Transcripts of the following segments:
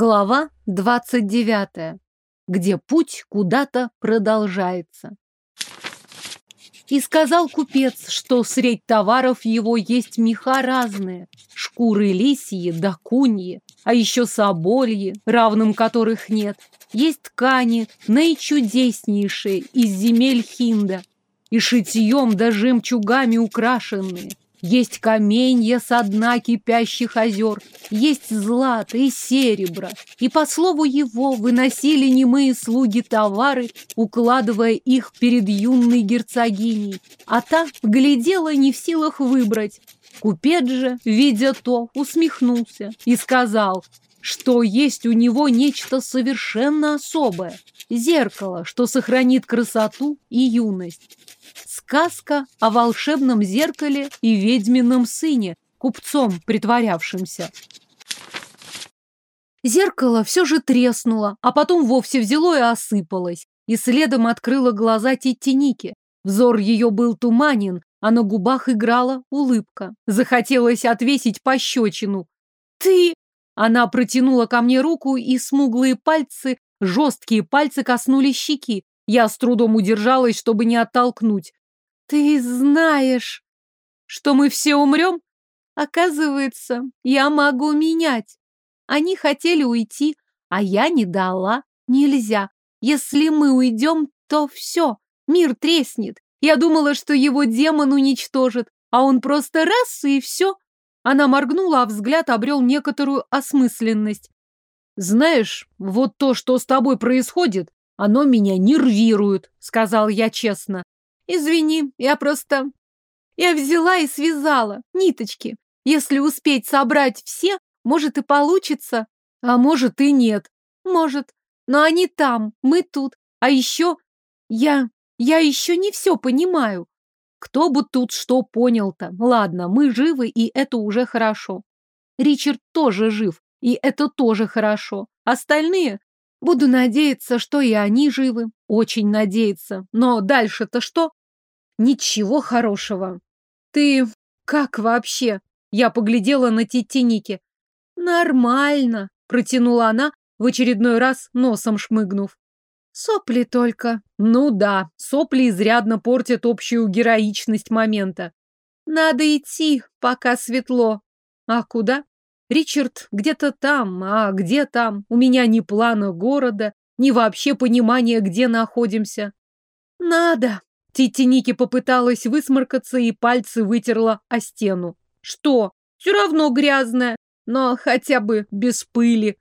Глава 29. Где путь куда-то продолжается. И сказал купец, что средь товаров его есть меха разные. Шкуры лисьи да куньи, а еще собольи, равным которых нет. Есть ткани, наичудеснейшие, из земель Хинда, и шитьем да жемчугами украшенные. Есть каменья со дна кипящих озер, есть злато и серебро, и по слову его выносили немые слуги товары, укладывая их перед юной герцогиней, а та глядела не в силах выбрать. Купец же, видя то, усмехнулся и сказал, что есть у него нечто совершенно особое – зеркало, что сохранит красоту и юность. Сказка о волшебном зеркале и ведьмином сыне, купцом притворявшимся. Зеркало все же треснуло, а потом вовсе взяло и осыпалось, и следом открыло глаза Титтиники. Взор ее был туманен, а на губах играла улыбка. Захотелось отвесить пощечину. «Ты...» Она протянула ко мне руку, и смуглые пальцы, жесткие пальцы коснулись щеки. Я с трудом удержалась, чтобы не оттолкнуть. Ты знаешь, что мы все умрем? Оказывается, я могу менять. Они хотели уйти, а я не дала. Нельзя. Если мы уйдем, то все, мир треснет. Я думала, что его демон уничтожит, а он просто раз и все. Она моргнула, а взгляд обрел некоторую осмысленность. Знаешь, вот то, что с тобой происходит, оно меня нервирует, сказал я честно. Извини, я просто... Я взяла и связала ниточки. Если успеть собрать все, может и получится. А может и нет. Может. Но они там, мы тут. А еще... Я... Я еще не все понимаю. Кто бы тут что понял-то? Ладно, мы живы, и это уже хорошо. Ричард тоже жив, и это тоже хорошо. Остальные? Буду надеяться, что и они живы. Очень надеяться. Но дальше-то что? Ничего хорошего. Ты как вообще? Я поглядела на Титиники. Нормально, протянула она, в очередной раз носом шмыгнув. Сопли только. Ну да, сопли изрядно портят общую героичность момента. Надо идти, пока светло. А куда? Ричард где-то там, а где там? У меня ни плана города, ни вообще понимания, где находимся. Надо, Тити Ники попыталась высморкаться и пальцы вытерла о стену. Что? Все равно грязная, но хотя бы без пыли.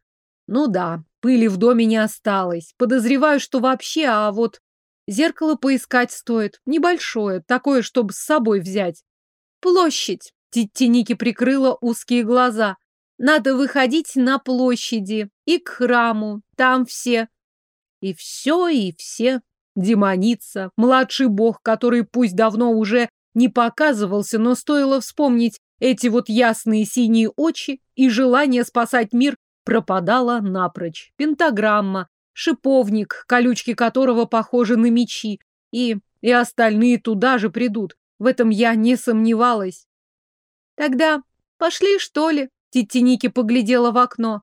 Ну да, пыли в доме не осталось. Подозреваю, что вообще, а вот зеркало поискать стоит. Небольшое, такое, чтобы с собой взять. Площадь. Тити Ники прикрыла узкие глаза. Надо выходить на площади и к храму. Там все. И все, и все демоница, младший бог, который пусть давно уже не показывался, но стоило вспомнить эти вот ясные синие очи, и желание спасать мир пропадало напрочь. Пентаграмма, шиповник, колючки которого похожи на мечи, и, и остальные туда же придут. В этом я не сомневалась. Тогда пошли, что ли? Титтиники поглядела в окно.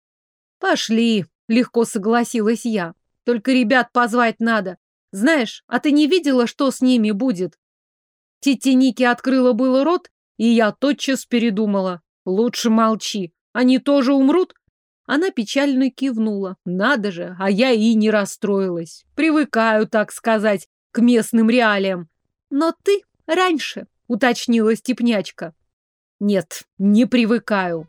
Пошли, легко согласилась я. Только ребят позвать надо. Знаешь, а ты не видела, что с ними будет? Тити Ники открыла было рот, и я тотчас передумала. Лучше молчи. Они тоже умрут? Она печально кивнула. Надо же, а я и не расстроилась. Привыкаю, так сказать, к местным реалиям. Но ты раньше, уточнила степнячка. Нет, не привыкаю.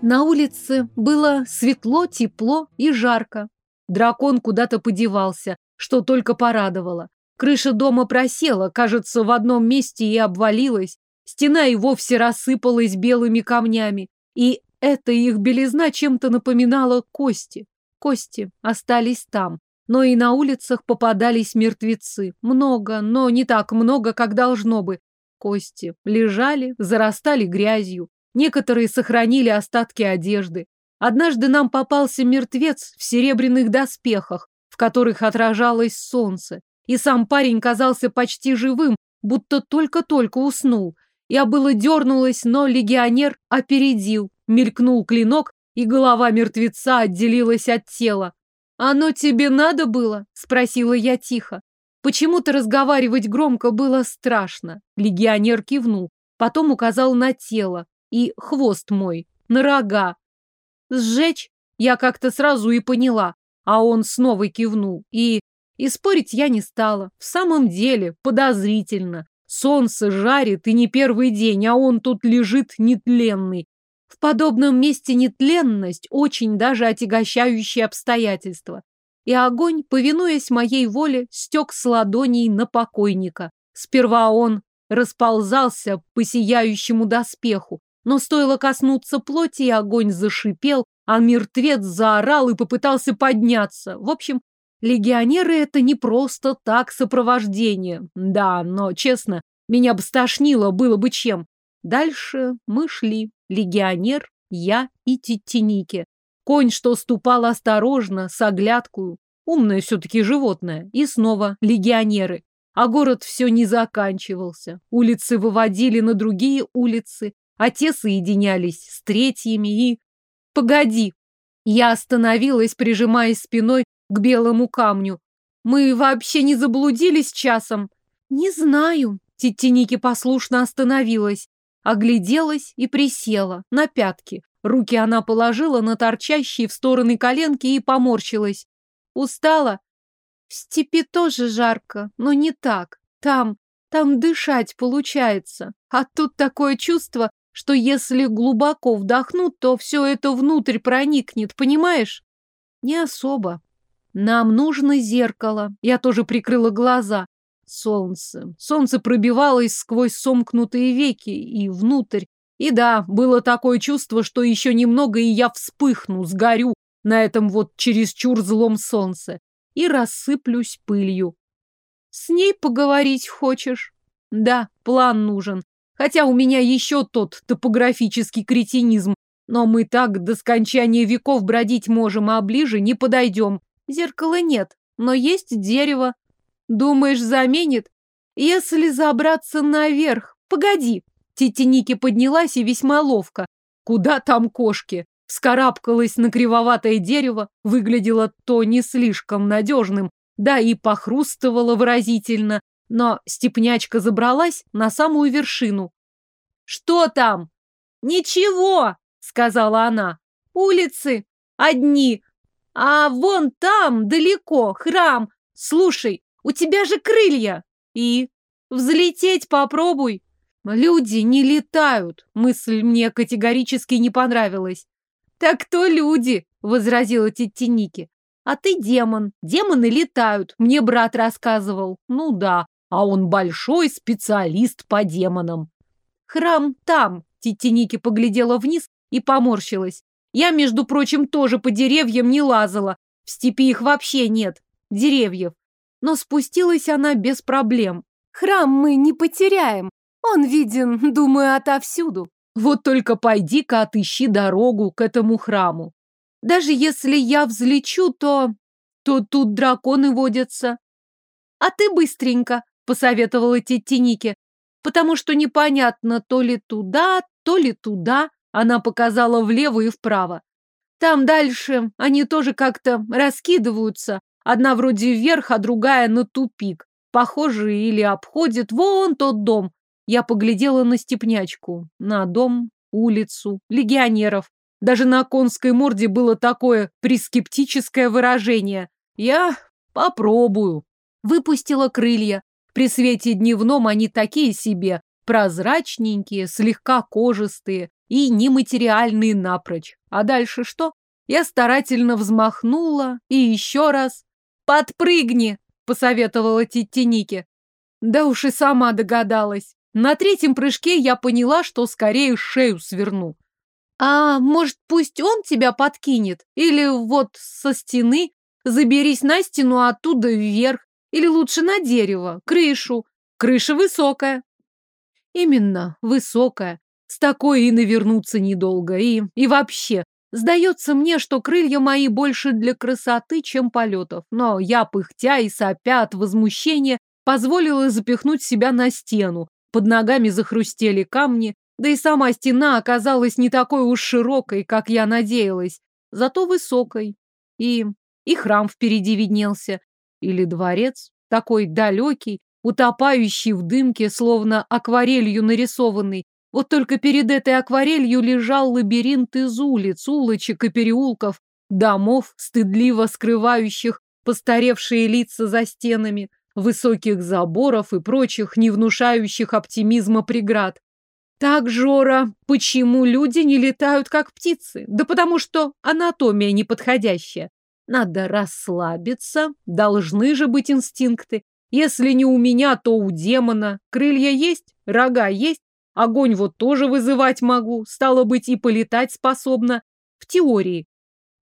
На улице было светло, тепло и жарко. Дракон куда-то подевался, что только порадовало. Крыша дома просела, кажется, в одном месте и обвалилась. Стена и вовсе рассыпалась белыми камнями. И эта их белизна чем-то напоминала кости. Кости остались там. Но и на улицах попадались мертвецы. Много, но не так много, как должно бы. Кости лежали, зарастали грязью. Некоторые сохранили остатки одежды. Однажды нам попался мертвец в серебряных доспехах, в которых отражалось солнце. И сам парень казался почти живым, будто только-только уснул. Я было дернулась, но легионер опередил. Мелькнул клинок, и голова мертвеца отделилась от тела. «Оно тебе надо было?» – спросила я тихо. Почему-то разговаривать громко было страшно. Легионер кивнул, потом указал на тело и хвост мой, на рога. «Сжечь?» Я как-то сразу и поняла, а он снова кивнул. И... И спорить я не стала. В самом деле, подозрительно. Солнце жарит и не первый день, а он тут лежит нетленный. В подобном месте нетленность очень даже отягощающее обстоятельство. И огонь, повинуясь моей воле, стек с ладоней на покойника. Сперва он расползался по сияющему доспеху, но стоило коснуться плоти, и огонь зашипел, а мертвец заорал и попытался подняться. В общем, легионеры — это не просто так сопровождение. Да, но, честно, меня бы стошнило, было бы чем. Дальше мы шли. Легионер, я и Титтиники. Конь, что ступал осторожно, с оглядкую. Умное все-таки животное. И снова легионеры. А город все не заканчивался. Улицы выводили на другие улицы, а те соединялись с третьими и... Погоди. Я остановилась, прижимаясь спиной к белому камню. Мы вообще не заблудились часом? Не знаю. Титтиники послушно остановилась, огляделась и присела на пятки. Руки она положила на торчащие в стороны коленки и поморщилась. Устала? В степи тоже жарко, но не так. Там, там дышать получается. А тут такое чувство, что если глубоко вдохнуть, то все это внутрь проникнет, понимаешь? Не особо. Нам нужно зеркало. Я тоже прикрыла глаза. Солнце. Солнце пробивалось сквозь сомкнутые веки и внутрь. И да, было такое чувство, что еще немного, и я вспыхну, сгорю на этом вот чересчур злом солнце и рассыплюсь пылью. С ней поговорить хочешь? Да, план нужен. Хотя у меня еще тот топографический кретинизм. Но мы так до скончания веков бродить можем, а ближе не подойдем. Зеркала нет, но есть дерево. Думаешь, заменит? Если забраться наверх... Погоди. Тетя Ники поднялась и весьма ловко. Куда там кошки? Вскарабкалась на кривоватое дерево, выглядело то не слишком надежным, да и похрустывало выразительно, но степнячка забралась на самую вершину. «Что там?» «Ничего!» — сказала она. «Улицы одни, а вон там, далеко, храм. Слушай, у тебя же крылья!» «И? Взлететь попробуй!» «Люди не летают!» Мысль мне категорически не понравилась. «Так то люди!» — возразила тетя Ники. А ты демон. Демоны летают. Мне брат рассказывал. Ну да, а он большой специалист по демонам. Храм там. Тетя Ники поглядела вниз и поморщилась. Я, между прочим, тоже по деревьям не лазала. В степи их вообще нет. Деревьев. Но спустилась она без проблем. Храм мы не потеряем. Он виден, думаю, отовсюду. Вот только пойди-ка отыщи дорогу к этому храму. Даже если я взлечу, то... то тут драконы водятся. А ты быстренько, посоветовала тетя потому что непонятно, то ли туда, то ли туда. Она показала влево и вправо. Там дальше они тоже как-то раскидываются. Одна вроде вверх, а другая на тупик. Похоже, или обходит вон тот дом. Я поглядела на степнячку, на дом, улицу, легионеров. Даже на конской морде было такое прискептическое выражение. Я попробую. Выпустила крылья. При свете дневном они такие себе, прозрачненькие, слегка кожистые и нематериальные напрочь. А дальше что? Я старательно взмахнула и еще раз. «Подпрыгни!» — посоветовала Титтиники. Да уж и сама догадалась. На третьем прыжке я поняла, что скорее шею сверну. А может, пусть он тебя подкинет? Или вот со стены заберись на стену оттуда вверх? Или лучше на дерево, крышу? Крыша высокая. Именно, высокая. С такой и навернуться недолго. И, и вообще, сдается мне, что крылья мои больше для красоты, чем полетов. Но я, пыхтя и сопя от возмущения, позволила запихнуть себя на стену. Под ногами захрустели камни, да и сама стена оказалась не такой уж широкой, как я надеялась, зато высокой. И... и храм впереди виднелся. Или дворец, такой далекий, утопающий в дымке, словно акварелью нарисованный. Вот только перед этой акварелью лежал лабиринт из улиц, улочек и переулков, домов, стыдливо скрывающих постаревшие лица за стенами, высоких заборов и прочих, не внушающих оптимизма преград. Так, Жора, почему люди не летают как птицы? Да потому что анатомия неподходящая. Надо расслабиться, должны же быть инстинкты. Если не у меня, то у демона. Крылья есть, рога есть, огонь вот тоже вызывать могу, стало быть, и полетать способна. В теории.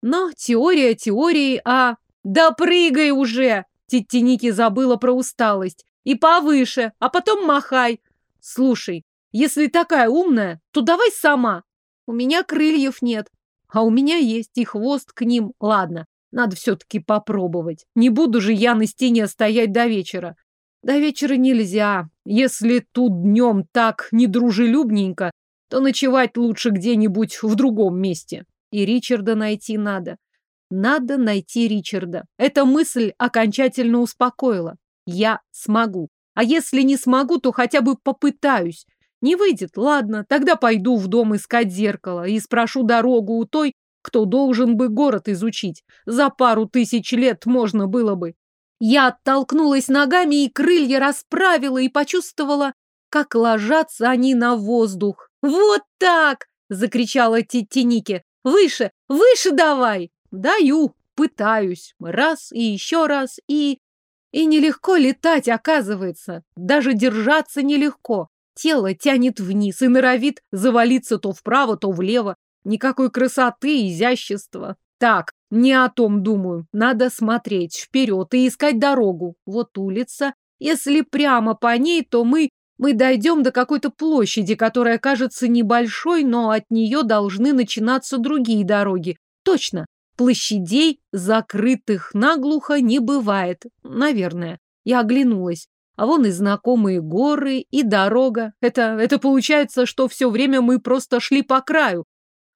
Но теория теории, а... Да прыгай уже! Тетя забыла про усталость. И повыше, а потом махай. Слушай, если такая умная, то давай сама. У меня крыльев нет, а у меня есть и хвост к ним. Ладно, надо все-таки попробовать. Не буду же я на стене стоять до вечера. До вечера нельзя. Если тут днем так недружелюбненько, то ночевать лучше где-нибудь в другом месте. И Ричарда найти надо. Надо найти Ричарда. Эта мысль окончательно успокоила. Я смогу. А если не смогу, то хотя бы попытаюсь. Не выйдет, ладно, тогда пойду в дом искать зеркало и спрошу дорогу у той, кто должен бы город изучить. За пару тысяч лет можно было бы. Я оттолкнулась ногами и крылья расправила и почувствовала, как ложатся они на воздух. «Вот так!» — закричала Титтиники. «Выше, выше давай!» «Даю, пытаюсь. Раз и еще раз, и...» И нелегко летать, оказывается. Даже держаться нелегко. Тело тянет вниз и норовит завалиться то вправо, то влево. Никакой красоты, изящества. Так, не о том думаю. Надо смотреть вперед и искать дорогу. Вот улица. Если прямо по ней, то мы... Мы дойдем до какой-то площади, которая кажется небольшой, но от нее должны начинаться другие дороги. Точно. Площадей, закрытых наглухо, не бывает. Наверное. Я оглянулась. А вон и знакомые горы, и дорога. Это, это получается, что все время мы просто шли по краю.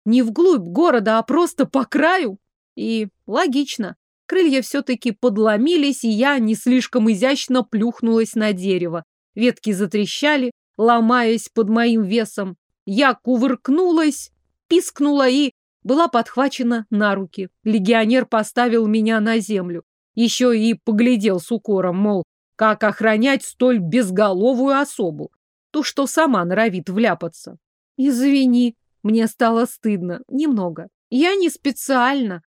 Не вглубь города, а просто по краю. И логично. Крылья все-таки подломились, и я не слишком изящно плюхнулась на дерево. Ветки затрещали, ломаясь под моим весом. Я кувыркнулась, пискнула и была подхвачена на руки. Легионер поставил меня на землю. Еще и поглядел с укором, мол, как охранять столь безголовую особу? Ту, что сама норовит вляпаться. Извини, мне стало стыдно. Немного. Я не специально.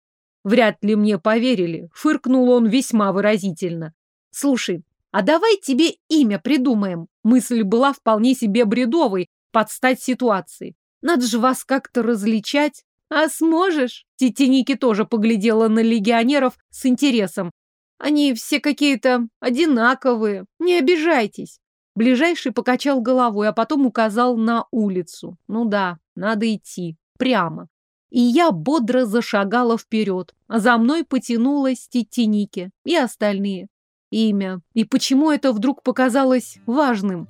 Вряд ли мне поверили. Фыркнул он весьма выразительно. Слушай, а давай тебе имя придумаем. Мысль была вполне себе бредовой, под стать ситуации. Надо же вас как-то различать. А сможешь? Тетеники тоже поглядела на легионеров с интересом. Они все какие-то одинаковые. Не обижайтесь. Ближайший покачал головой, а потом указал на улицу. Ну да, надо идти. Прямо. И я бодро зашагала вперед. За мной потянулась Титиники и остальные. Имя. И почему это вдруг показалось важным?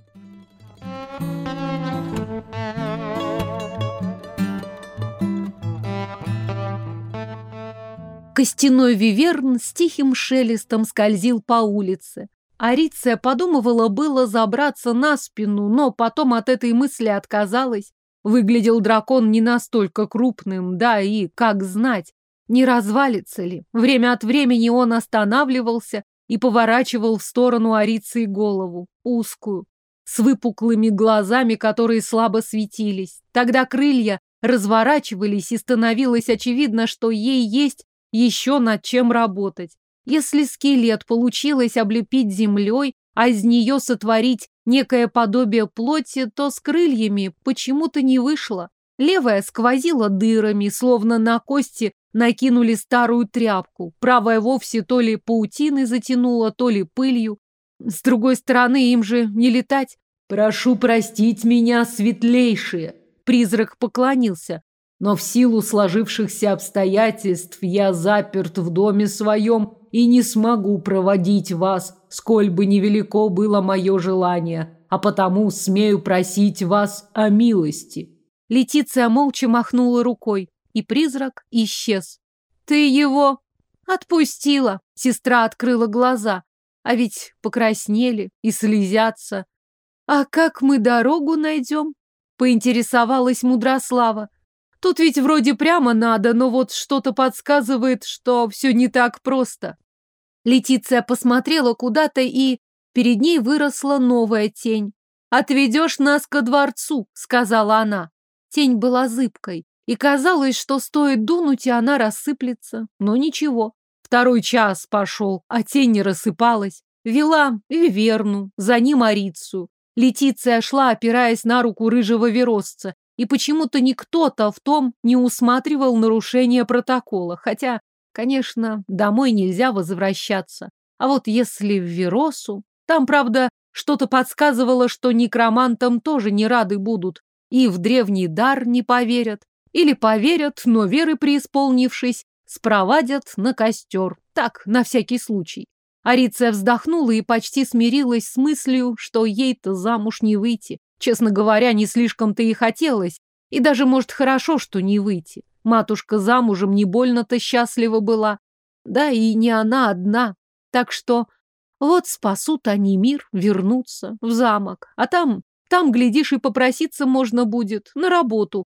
Костяной виверн с тихим шелестом скользил по улице. Ариция подумывала было забраться на спину, но потом от этой мысли отказалась. Выглядел дракон не настолько крупным, да и, как знать, не развалится ли. Время от времени он останавливался и поворачивал в сторону Ариции голову, узкую, с выпуклыми глазами, которые слабо светились. Тогда крылья разворачивались, и становилось очевидно, что ей есть еще над чем работать. Если скелет получилось облепить землей, а из нее сотворить некое подобие плоти, то с крыльями почему-то не вышло. Левая сквозила дырами, словно на кости накинули старую тряпку. Правая вовсе то ли паутиной затянула, то ли пылью. С другой стороны, им же не летать. «Прошу простить меня, светлейшие!» Призрак поклонился но в силу сложившихся обстоятельств я заперт в доме своем и не смогу проводить вас, сколь бы невелико было мое желание, а потому смею просить вас о милости». Летиция молча махнула рукой, и призрак исчез. «Ты его отпустила!» Сестра открыла глаза. А ведь покраснели и слезятся. «А как мы дорогу найдем?» Поинтересовалась Мудрослава. Тут ведь вроде прямо надо, но вот что-то подсказывает, что все не так просто. Летиция посмотрела куда-то, и перед ней выросла новая тень. «Отведешь нас ко дворцу», — сказала она. Тень была зыбкой, и казалось, что стоит дунуть, и она рассыплется. Но ничего. Второй час пошел, а тень не рассыпалась. Вела Виверну, за ним Арицу. Летиция шла, опираясь на руку рыжего веросца, и почему-то никто-то в том не усматривал нарушение протокола, хотя, конечно, домой нельзя возвращаться. А вот если в Веросу, там, правда, что-то подсказывало, что некромантам тоже не рады будут, и в древний дар не поверят. Или поверят, но веры преисполнившись, спровадят на костер. Так, на всякий случай. Ариция вздохнула и почти смирилась с мыслью, что ей-то замуж не выйти. Честно говоря, не слишком-то и хотелось. И даже, может, хорошо, что не выйти. Матушка замужем не больно-то счастлива была. Да и не она одна. Так что вот спасут они мир, вернутся в замок. А там, там, глядишь, и попроситься можно будет на работу.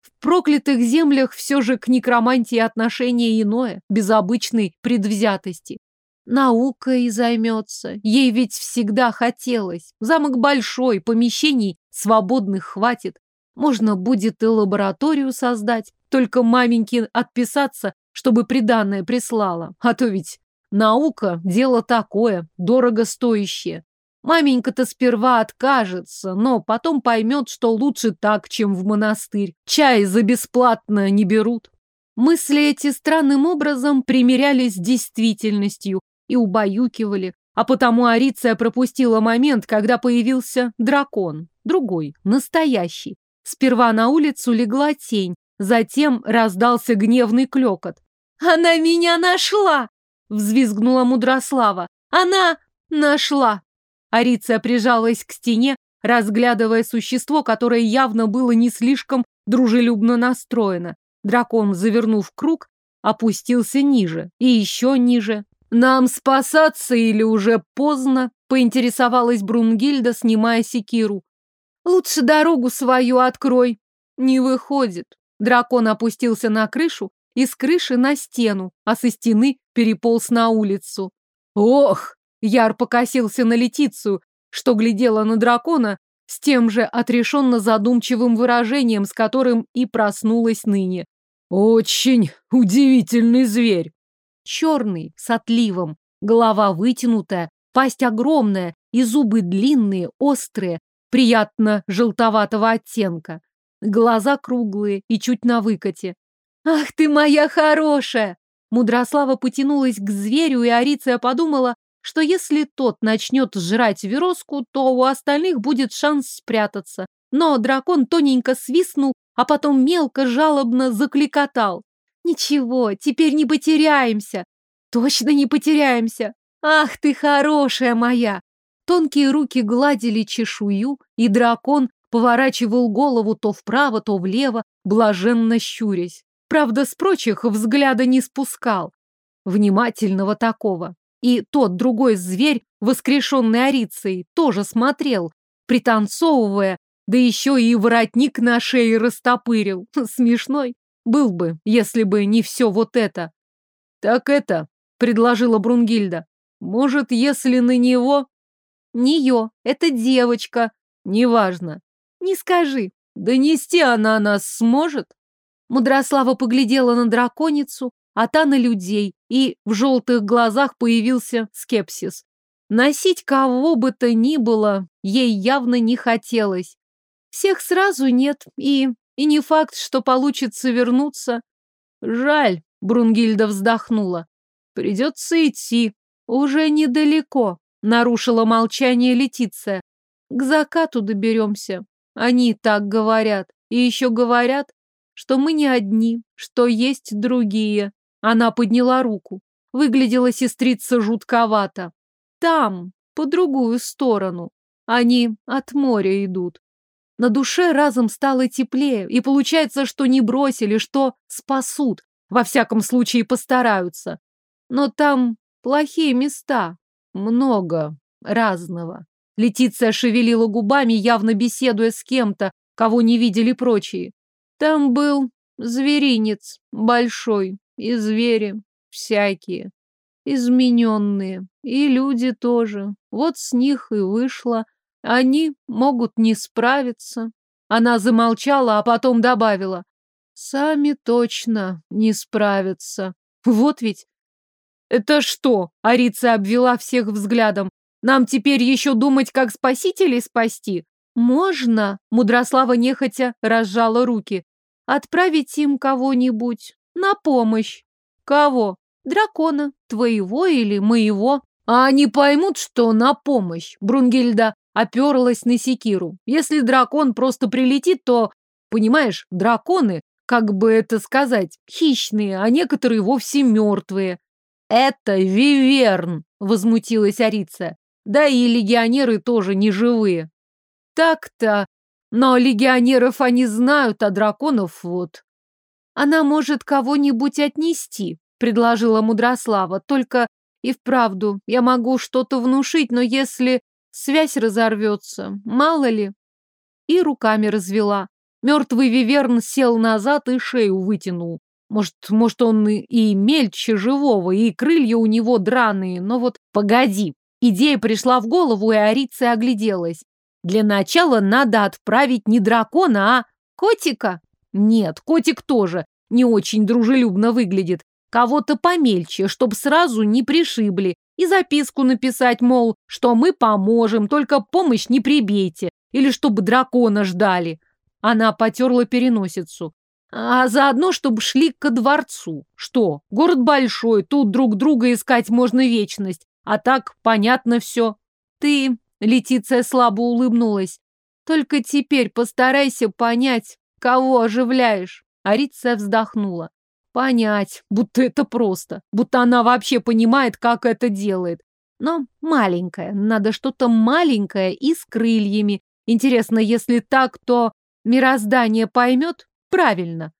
В проклятых землях все же к некромантии отношение иное, без обычной предвзятости. Наукой займется. Ей ведь всегда хотелось. Замок большой, помещений свободных хватит. Можно будет и лабораторию создать. Только маменьке отписаться, чтобы приданное прислала. А то ведь наука – дело такое, дорого стоящее. Маменька-то сперва откажется, но потом поймет, что лучше так, чем в монастырь. Чай за бесплатно не берут. Мысли эти странным образом примирялись с действительностью, и убаюкивали, а потому Ариция пропустила момент, когда появился дракон. Другой, настоящий. Сперва на улицу легла тень, затем раздался гневный клекот. «Она меня нашла!» — взвизгнула Мудрослава. «Она нашла!» Ариция прижалась к стене, разглядывая существо, которое явно было не слишком дружелюбно настроено. Дракон, завернув круг, опустился ниже и еще ниже, «Нам спасаться или уже поздно?» — поинтересовалась Брунгильда, снимая секиру. «Лучше дорогу свою открой». «Не выходит». Дракон опустился на крышу и с крыши на стену, а со стены переполз на улицу. «Ох!» — Яр покосился на Летицию, что глядела на дракона с тем же отрешенно задумчивым выражением, с которым и проснулась ныне. «Очень удивительный зверь!» Черный, с отливом, голова вытянутая, пасть огромная и зубы длинные, острые, приятно желтоватого оттенка. Глаза круглые и чуть на выкате. «Ах ты моя хорошая!» Мудрослава потянулась к зверю, и Ариция подумала, что если тот начнет жрать вероску, то у остальных будет шанс спрятаться. Но дракон тоненько свистнул, а потом мелко жалобно закликотал. Ничего, теперь не потеряемся. Точно не потеряемся. Ах ты хорошая моя! Тонкие руки гладили чешую, и дракон поворачивал голову то вправо, то влево, блаженно щурясь. Правда, с прочих взгляда не спускал. Внимательного такого. И тот другой зверь, воскрешенный Арицей, тоже смотрел, пританцовывая, да еще и воротник на шее растопырил. Смешной. Был бы, если бы не все вот это. Так это, предложила Брунгильда. Может, если на него... Нее, это девочка. Неважно. Не скажи. Донести она нас сможет? Мудрослава поглядела на драконицу, а та на людей, и в желтых глазах появился скепсис. Носить кого бы то ни было ей явно не хотелось. Всех сразу нет, и и не факт, что получится вернуться. Жаль, Брунгильда вздохнула. Придется идти. Уже недалеко, нарушила молчание Летиция. К закату доберемся. Они так говорят. И еще говорят, что мы не одни, что есть другие. Она подняла руку. выглядела сестрица жутковато. Там, по другую сторону. Они от моря идут. На душе разом стало теплее, и получается, что не бросили, что спасут. Во всяком случае, постараются. Но там плохие места. Много разного. Летиция шевелила губами, явно беседуя с кем-то, кого не видели прочие. Там был зверинец большой, и звери всякие, измененные, и люди тоже. Вот с них и вышло. Они могут не справиться. Она замолчала, а потом добавила. Сами точно не справятся. Вот ведь. Это что? Арица обвела всех взглядом. Нам теперь еще думать, как спасителей спасти? Можно? Мудрослава нехотя разжала руки. Отправить им кого-нибудь на помощь. Кого? Дракона, твоего или моего. А они поймут, что на помощь. Брунгильда оперлась на секиру. Если дракон просто прилетит, то, понимаешь, драконы, как бы это сказать, хищные, а некоторые вовсе мертвые. Это виверн, возмутилась Арица. Да и легионеры тоже не живые. Так-то, но легионеров они знают, а драконов вот. Она может кого-нибудь отнести, предложила Мудрослава. Только и вправду, я могу что-то внушить, но если связь разорвется, мало ли. И руками развела. Мертвый виверн сел назад и шею вытянул. Может, может, он и мельче живого, и крылья у него драные, но вот погоди. Идея пришла в голову, и Арица огляделась. Для начала надо отправить не дракона, а котика. Нет, котик тоже не очень дружелюбно выглядит. Кого-то помельче, чтоб сразу не пришибли. И записку написать, мол, что мы поможем, только помощь не прибейте. Или чтобы дракона ждали. Она потерла переносицу. А заодно, чтобы шли ко дворцу. Что, город большой, тут друг друга искать можно вечность. А так понятно все. Ты, Летиция слабо улыбнулась, только теперь постарайся понять, кого оживляешь. Ариция вздохнула. Понять, будто это просто, будто она вообще понимает, как это делает. Но маленькая, надо что-то маленькое и с крыльями. Интересно, если так, то мироздание поймет правильно.